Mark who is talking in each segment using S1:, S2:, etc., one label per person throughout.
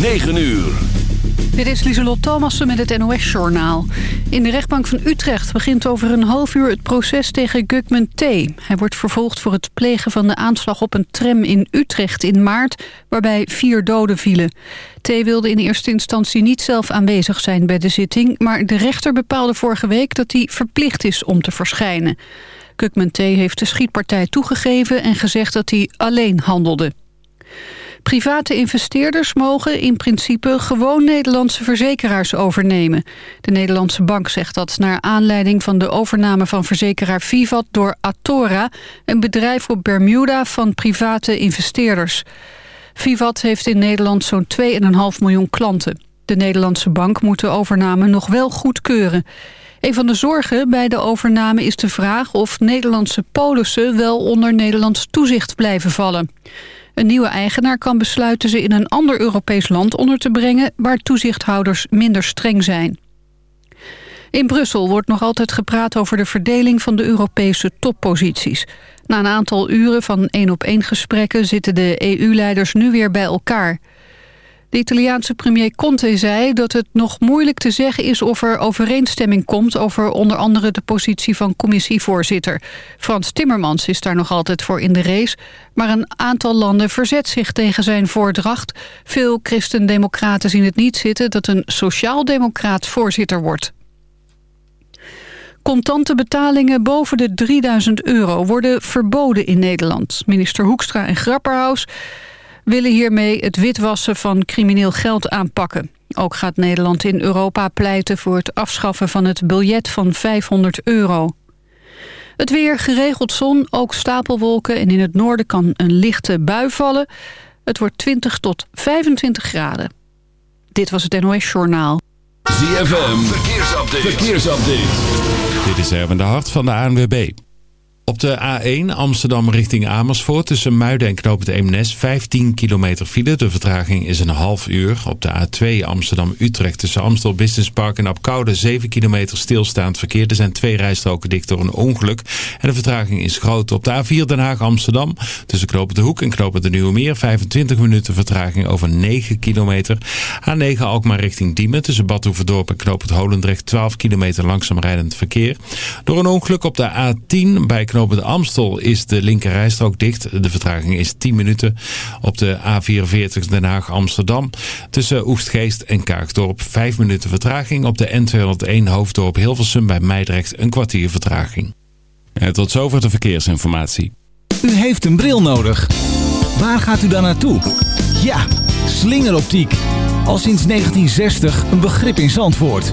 S1: 9 uur.
S2: Dit is Lieselot Thomassen met het NOS-journaal. In de rechtbank van Utrecht begint over een half uur het proces tegen Gugman T. Hij wordt vervolgd voor het plegen van de aanslag op een tram in Utrecht in maart... waarbij vier doden vielen. T. wilde in eerste instantie niet zelf aanwezig zijn bij de zitting... maar de rechter bepaalde vorige week dat hij verplicht is om te verschijnen. Gugman T. heeft de schietpartij toegegeven en gezegd dat hij alleen handelde. Private investeerders mogen in principe gewoon Nederlandse verzekeraars overnemen. De Nederlandse bank zegt dat naar aanleiding van de overname van verzekeraar Vivat door Atora, een bedrijf op Bermuda van private investeerders. Vivat heeft in Nederland zo'n 2,5 miljoen klanten. De Nederlandse bank moet de overname nog wel goedkeuren. Een van de zorgen bij de overname is de vraag of Nederlandse polissen wel onder Nederlands toezicht blijven vallen. Een nieuwe eigenaar kan besluiten ze in een ander Europees land onder te brengen... waar toezichthouders minder streng zijn. In Brussel wordt nog altijd gepraat over de verdeling van de Europese topposities. Na een aantal uren van één-op-één gesprekken zitten de EU-leiders nu weer bij elkaar... De Italiaanse premier Conte zei dat het nog moeilijk te zeggen is of er overeenstemming komt over onder andere de positie van commissievoorzitter. Frans Timmermans is daar nog altijd voor in de race, maar een aantal landen verzet zich tegen zijn voordracht. Veel christendemocraten zien het niet zitten dat een sociaaldemocraat voorzitter wordt. Contante betalingen boven de 3000 euro worden verboden in Nederland. Minister Hoekstra en Grapperhaus willen hiermee het witwassen van crimineel geld aanpakken. Ook gaat Nederland in Europa pleiten voor het afschaffen van het biljet van 500 euro. Het weer, geregeld zon, ook stapelwolken en in het noorden kan een lichte bui vallen. Het wordt 20 tot 25 graden. Dit was het NOS Journaal.
S1: ZFM, verkeersupdate. verkeersupdate.
S3: Dit is Erwin de Hart van de ANWB. Op de A1 Amsterdam richting Amersfoort tussen Muiden en Knoop het Eemnes 15 kilometer file. De vertraging is een half uur. Op de A2 Amsterdam-Utrecht tussen Amstel Business Park en Apkoude 7 kilometer stilstaand verkeer. Er zijn twee rijstroken dicht door een ongeluk. En de vertraging is groot. Op de A4 Den Haag-Amsterdam tussen Knoop de Hoek en Knoop de Nieuwe Meer 25 minuten vertraging over 9 kilometer. A9 Alkmaar richting Diemen tussen Bad Hoeverdorp en Knoop het Holendrecht 12 kilometer langzaam rijdend verkeer. Door een ongeluk op de A10 bij knooppunt Amstel is de linkerrijstrook dicht. De vertraging is 10 minuten. Op de A44 Den Haag-Amsterdam tussen Oestgeest en Kaagdorp 5 minuten vertraging. Op de N201 Hoofddorp Hilversum bij Meidrecht een kwartier vertraging. En tot zover de verkeersinformatie.
S4: U heeft een bril nodig. Waar gaat u dan naartoe? Ja, slingeroptiek. Al sinds 1960 een begrip in Zandvoort.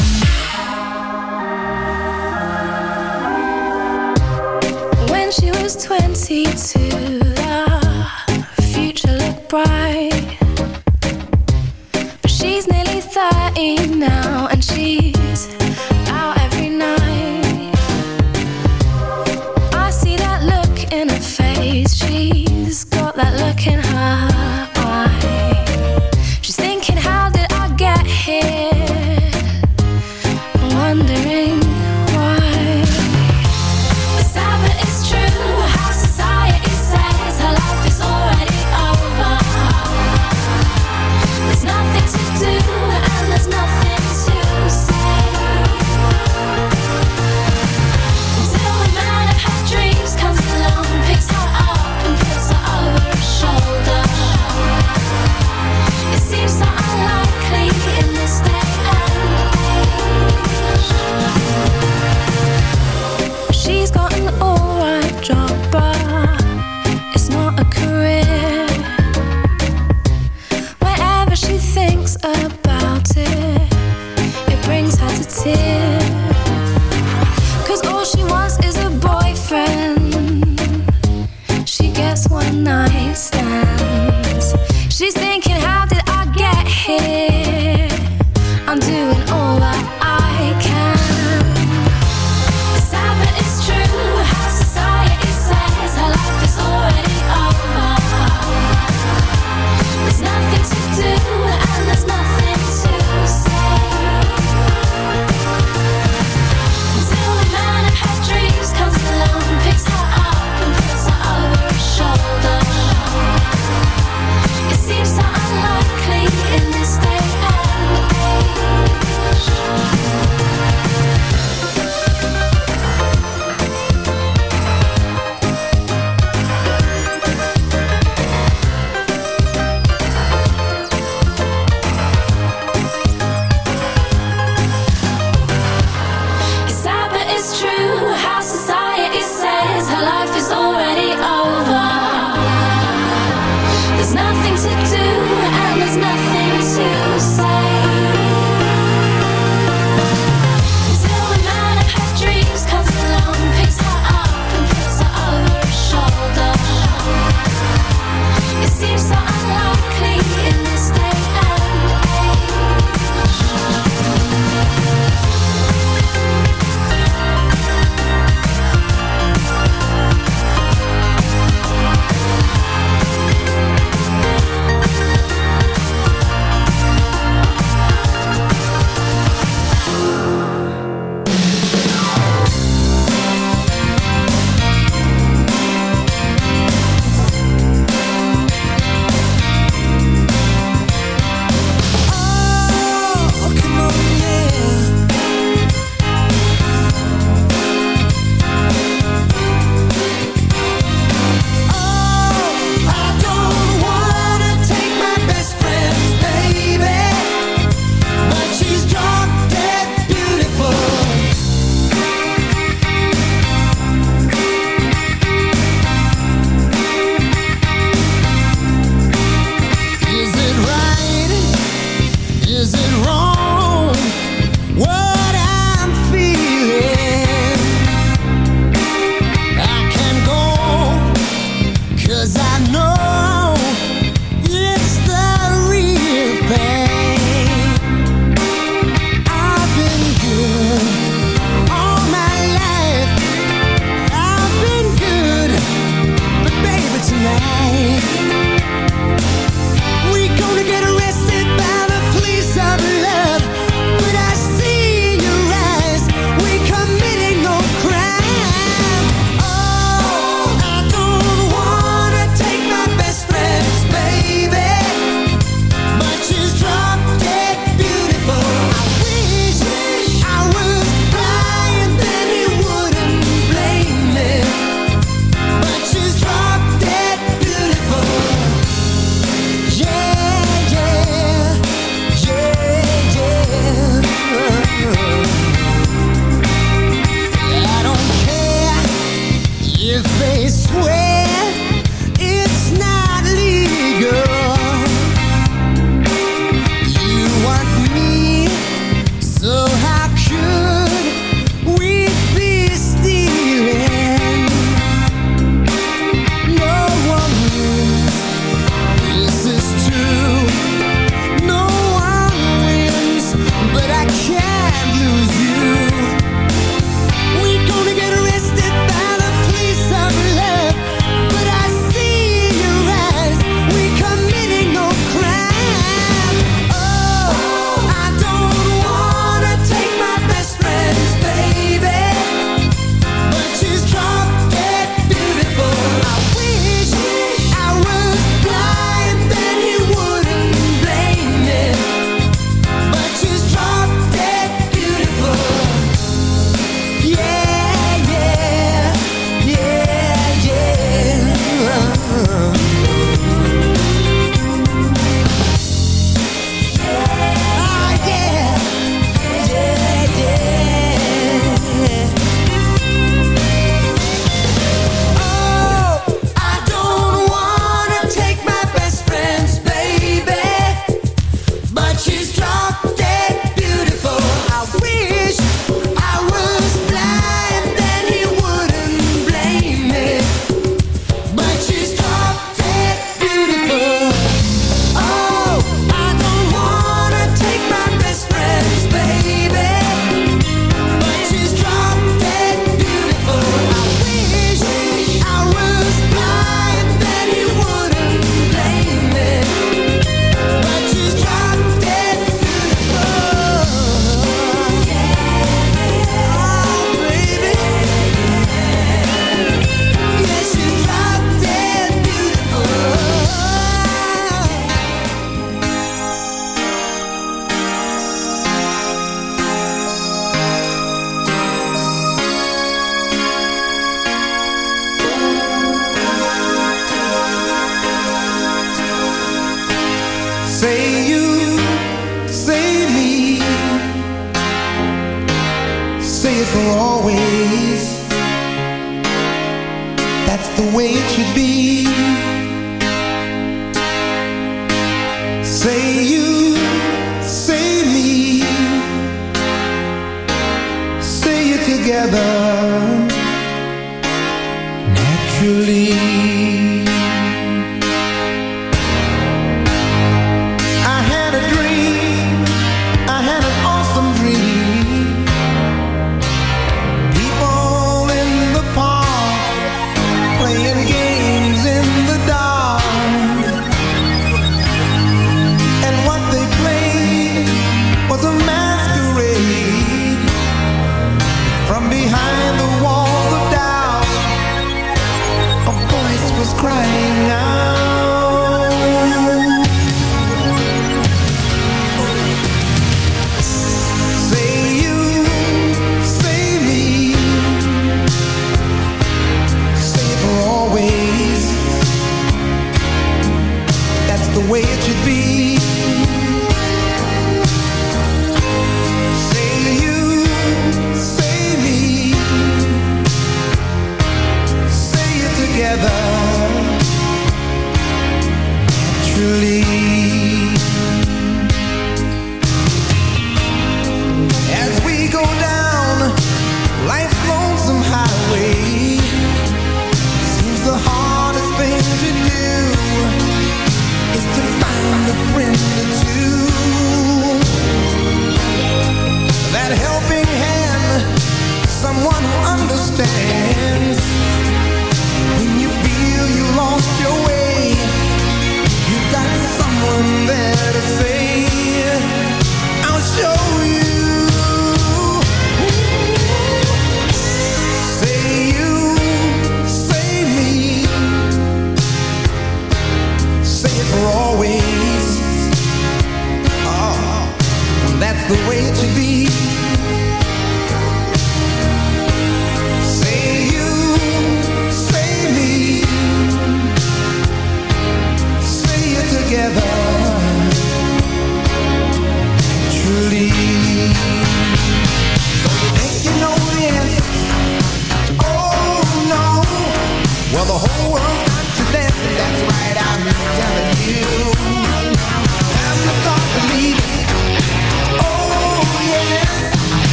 S5: now and she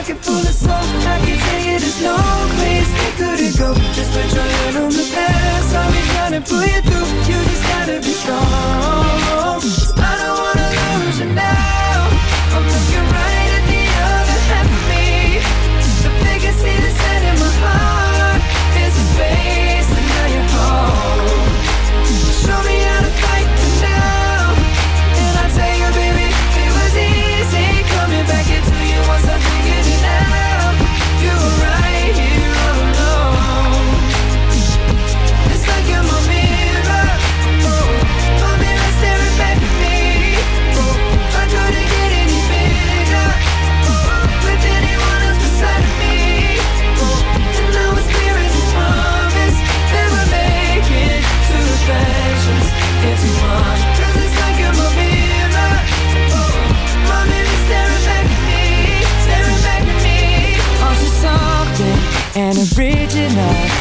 S6: pocket full of soul I can tell you there's no place we couldn't go. Just put your hand on the past. I'll be trying to pull you through. You just gotta be strong. I don't wanna lose you now. I'm looking right at the other half of me. The vacancy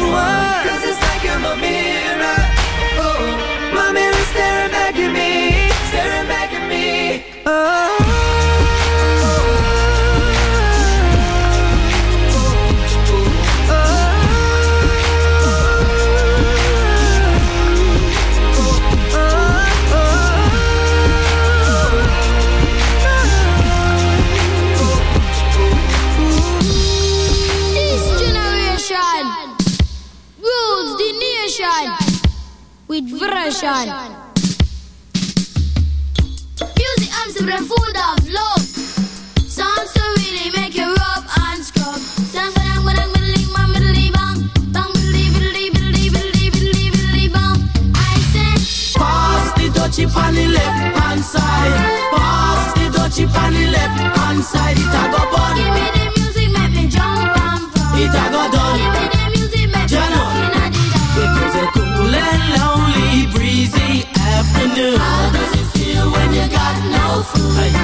S6: Cause it's like you're a mirror.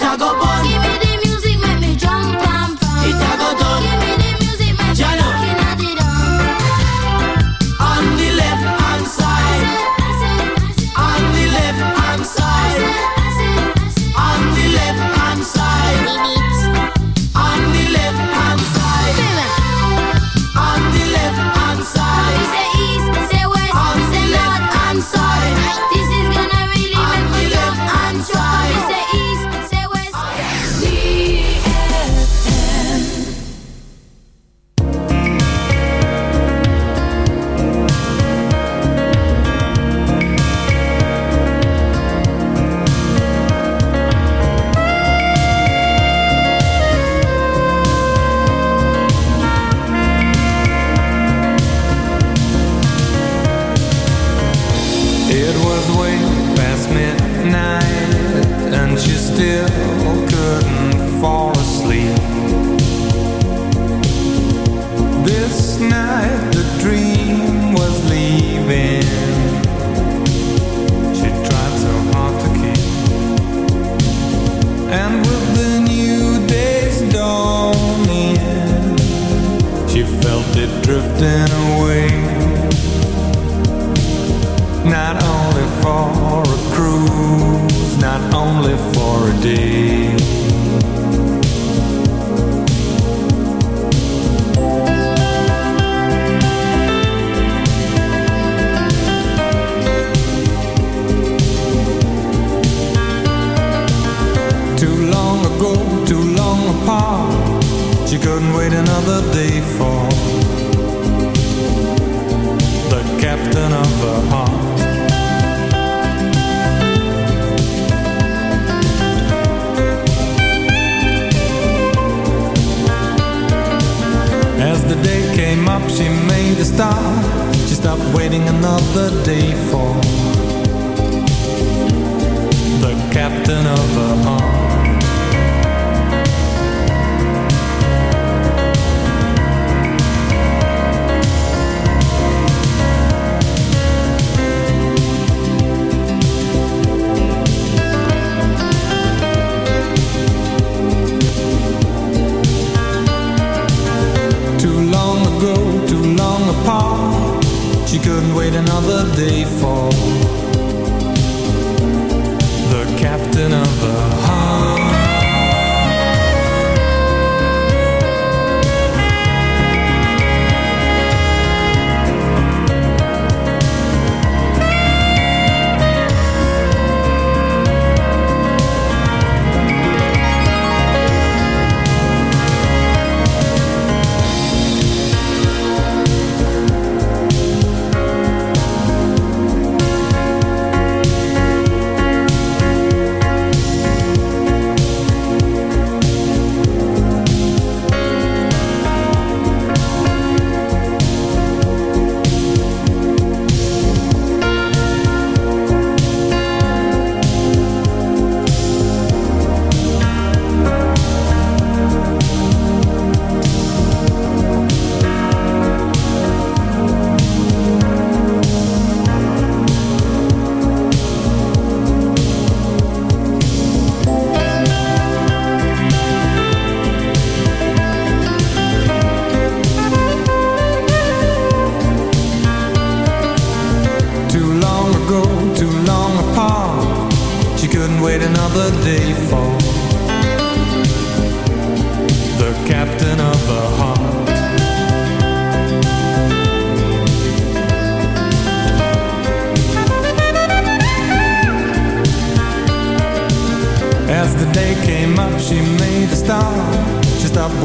S7: Pentagon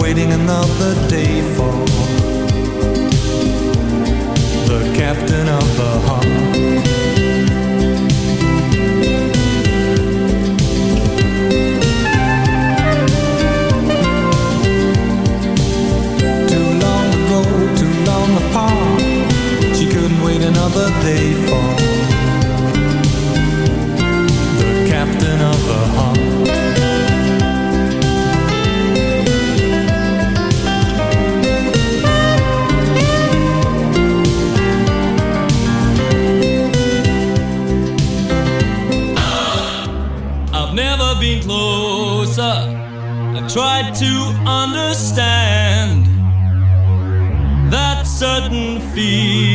S7: waiting another day for the captain of the hawk. Too long ago, too long apart, she couldn't wait another day for the captain of the
S5: hawk. feet.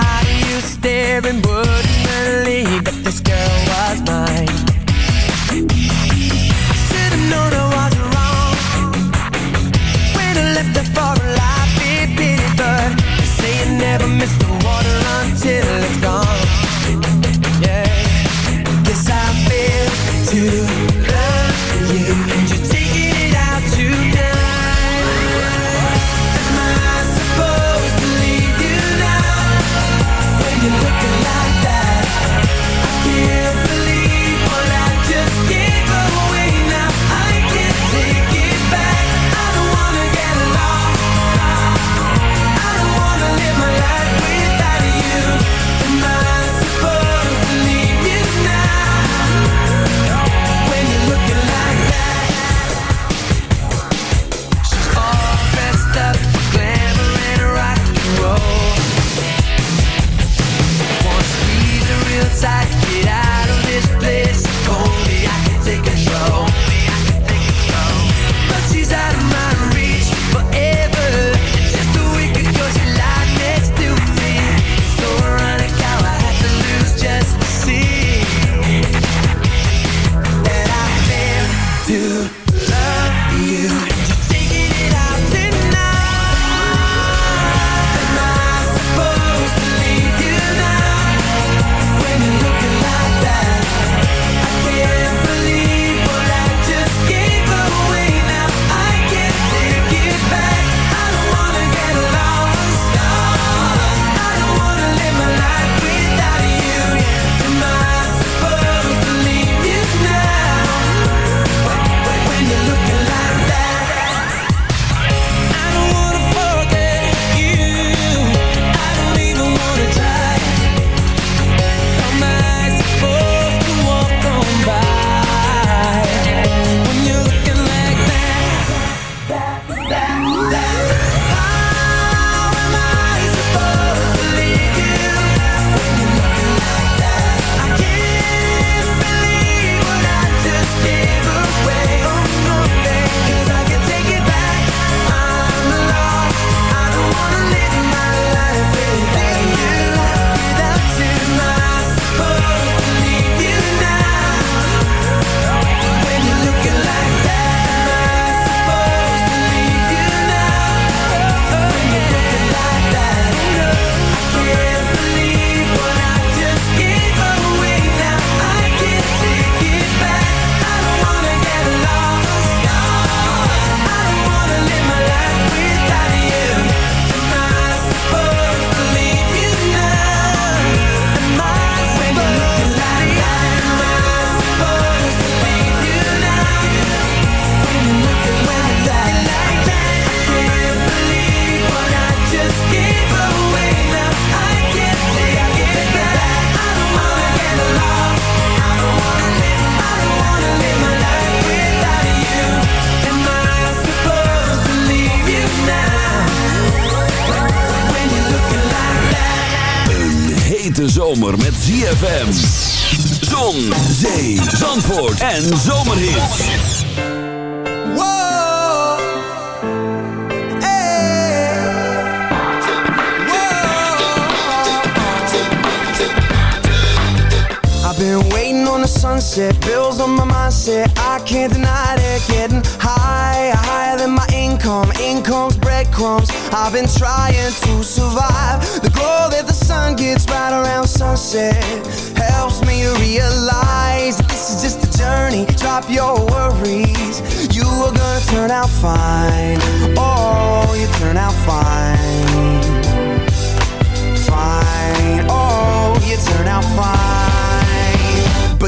S6: How you stare and wouldn't believe that this girl was mine? I should've known.